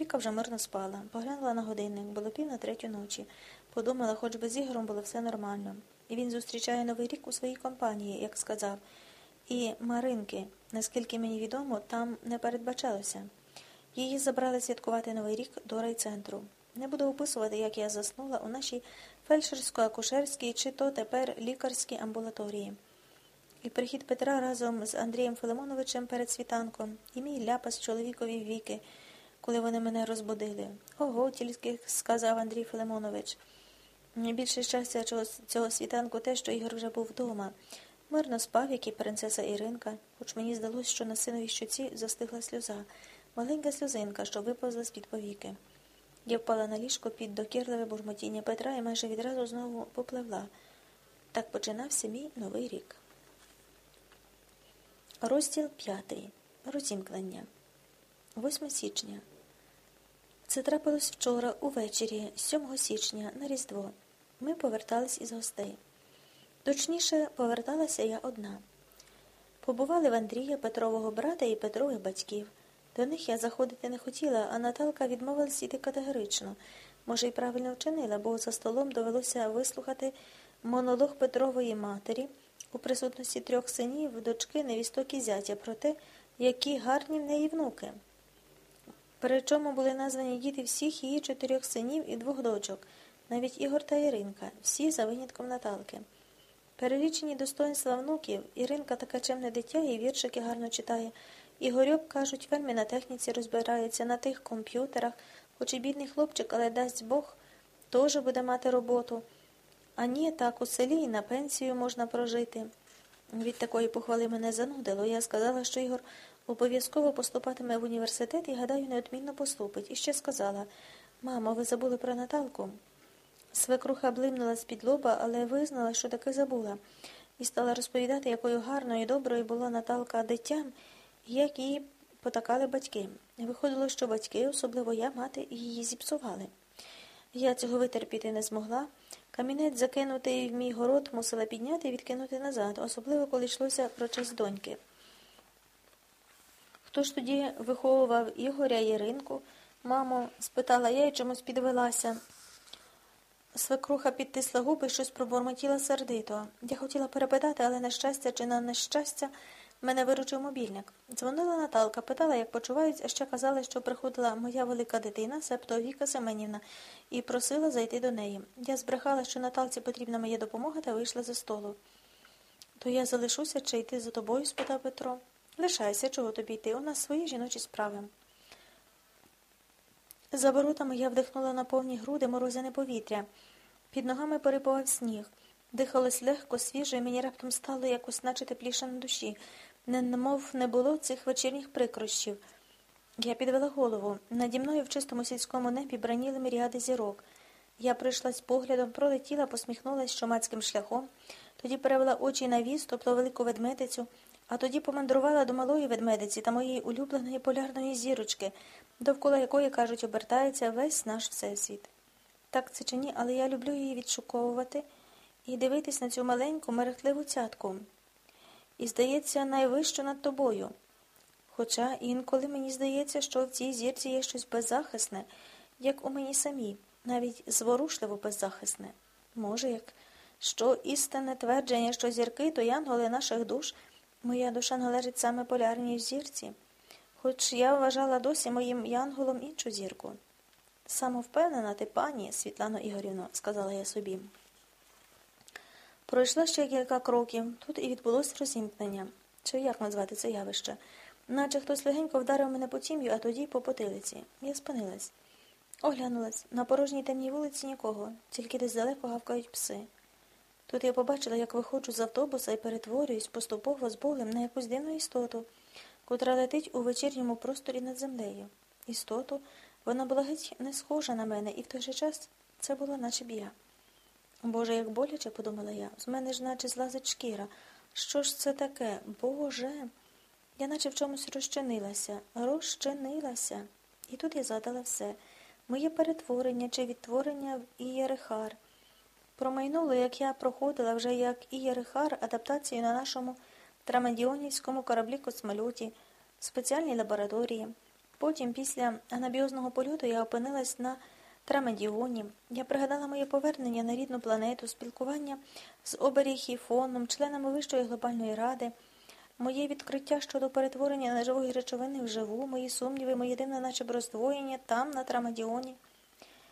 Віка вже мирно спала, поглянула на годинник, було пів на третю ночі. Подумала, хоч би з Ігорем було все нормально. І він зустрічає новий рік у своїй компанії, як сказав. І Маринки, наскільки мені відомо, там не передбачалося. Її забрали святкувати новий рік до райцентру. Не буду описувати, як я заснула у нашій фельдшерсько-акушерській чи то тепер лікарській амбулаторії. І прихід Петра разом з Андрієм Филимоновичем перед світанком, і мій ляпас чоловікові віки, коли вони мене розбудили. Ого, тільки сказав Андрій Филимонович. Більше щастя цього, світанку те, що Ігор вже був вдома. Мирно спав, як і принцеса Іринка, хоч мені здалося, що на синовій щоці застигла сльоза, маленька сльозинка, що виповзла з-під повіки. Я впала на ліжко під докірливе бурмотіння Петра і майже відразу знову попливла. Так починався мій новий рік. Розділ п'ятий. Розімкнення. 8 січня. Це трапилось вчора увечері, 7 січня, на Різдво. Ми повертались із гостей. Точніше, поверталася я одна. Побували в Андрія, Петрового брата і Петрових батьків. До них я заходити не хотіла, а Наталка відмовилась іти категорично. Може, й правильно вчинила, бо за столом довелося вислухати монолог Петрової матері у присутності трьох синів, дочки, невісток і зятя про те, які гарні в неї внуки. Причому були названі діти всіх її чотирьох синів і двох дочок, навіть Ігор та Іринка, всі за винятком Наталки. Перелічені достоинства внуків, Іринка така чемне дитя і віршики гарно читає. Ігорьок, кажуть, вельми на техніці розбирається на тих комп'ютерах, хоч і бідний хлопчик, але дасть Бог, теж буде мати роботу. А ні, так у селі і на пенсію можна прожити. Від такої похвали мене занудило. Я сказала, що Ігор обов'язково поступатиме в університет і, гадаю, неодмінно поступить. І ще сказала Мамо, ви забули про Наталку? Свекруха блимнула з-під лоба, але визнала, що таки забула, і стала розповідати, якою гарною і доброю була Наталка дитям, як її потакали батьки. Виходило, що батьки, особливо я, мати, її зіпсували. Я цього витерпіти не змогла. Камінець, закинутий в мій город, мусила підняти і відкинути назад, особливо коли йшлося про честь доньки. Хто ж тоді виховував Ігоря Іринку? Мамо, спитала я і чомусь підвелася. Свекруха підтисла губи і щось пробормотіла сердито. Я хотіла перепитати, але на щастя чи на нещастя мене виручив мобільник. Дзвонила Наталка, питала, як почувають, а ще казала, що приходила моя велика дитина, септо Віка Семенівна, і просила зайти до неї. Я збрехала, що Наталці потрібна моя допомога, та вийшла за столу. То я залишуся чи йти за тобою? спитав Петро. Лишайся, чого тобі йти, у нас свої жіночі справи. За воротами я вдихнула на повні груди морозяне повітря. Під ногами перепував сніг. Дихалось легко, свіже, і мені раптом стало якось наче тепліше на душі. Немов не було цих вечірніх прикрощів. Я підвела голову. Наді мною в чистому сільському небі браніли міріади зірок. Я прийшлась поглядом, пролетіла, посміхнулась шомацьким шляхом, тоді перевела очі на віз, тобто велику ведмедицю, а тоді помандрувала до малої ведмедиці та моєї улюбленої полярної зірочки, довкола якої, кажуть, обертається весь наш всесвіт. Так це чи ні, але я люблю її відшуковувати і дивитись на цю маленьку, мерехтливу цятку. І, здається, найвище над тобою. Хоча інколи мені здається, що в цій зірці є щось беззахисне, як у мені самій, навіть зворушливо беззахисне. Може, як що істинне твердження, що зірки то янголи наших душ, моя душа належить саме полярній зірці, хоч я вважала досі моїм янголом іншу зірку. Самовпевнена ти, пані, Світлано Ігорівно, сказала я собі. Пройшло ще кілька кроків, тут і відбулось розімкнення, чи як назвати це явище, наче хтось легенько вдарив мене по тім'ю, а тоді по потилиці. Я спинилась. Оглянулась. На порожній темній вулиці нікого, тільки десь далеко гавкають пси. Тут я побачила, як виходжу з автобуса і перетворююсь поступово з болем на якусь дивну істоту, котра летить у вечірньому просторі над землею. Істоту, вона була геть не схожа на мене, і в той же час це було наче б я. Боже, як боляче, подумала я, з мене ж наче злазить шкіра. Що ж це таке? Боже. Я наче в чомусь розчинилася, розчинилася. І тут я задала все моє перетворення чи відтворення в Ієрихар. Промайнуло, як я проходила вже як Ієрихар адаптацію на нашому трамадіонівському кораблі космольоті, в спеціальній лабораторії. Потім, після анабіозного польоту, я опинилась на Трамедіоні. Я пригадала моє повернення на рідну планету, спілкування з Оберіг фоном, членами Вищої глобальної ради, моє відкриття щодо перетворення неживої речовини в живу, мої сумніви, моє дивне наче роздвоєння там, на Трамедіоні –